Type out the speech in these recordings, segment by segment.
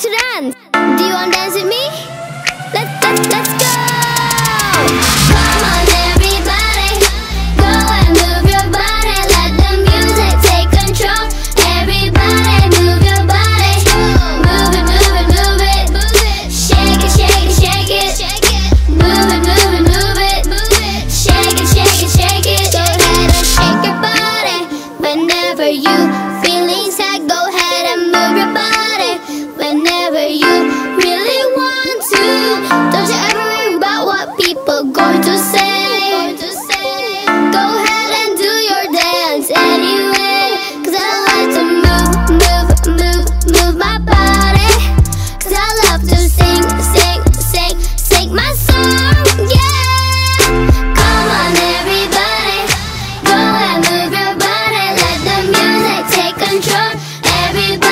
to dance. Do you want to dance with me? baby.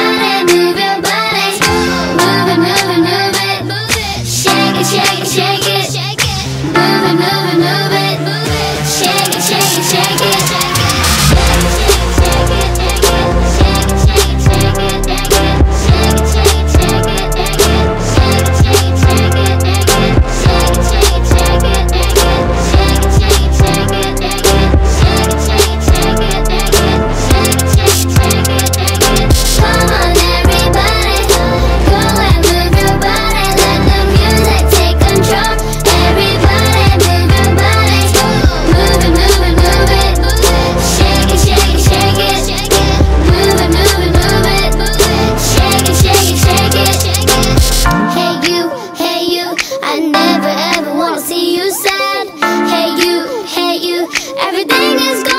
Everything is gone.